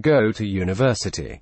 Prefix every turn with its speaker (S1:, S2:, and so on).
S1: Go to university.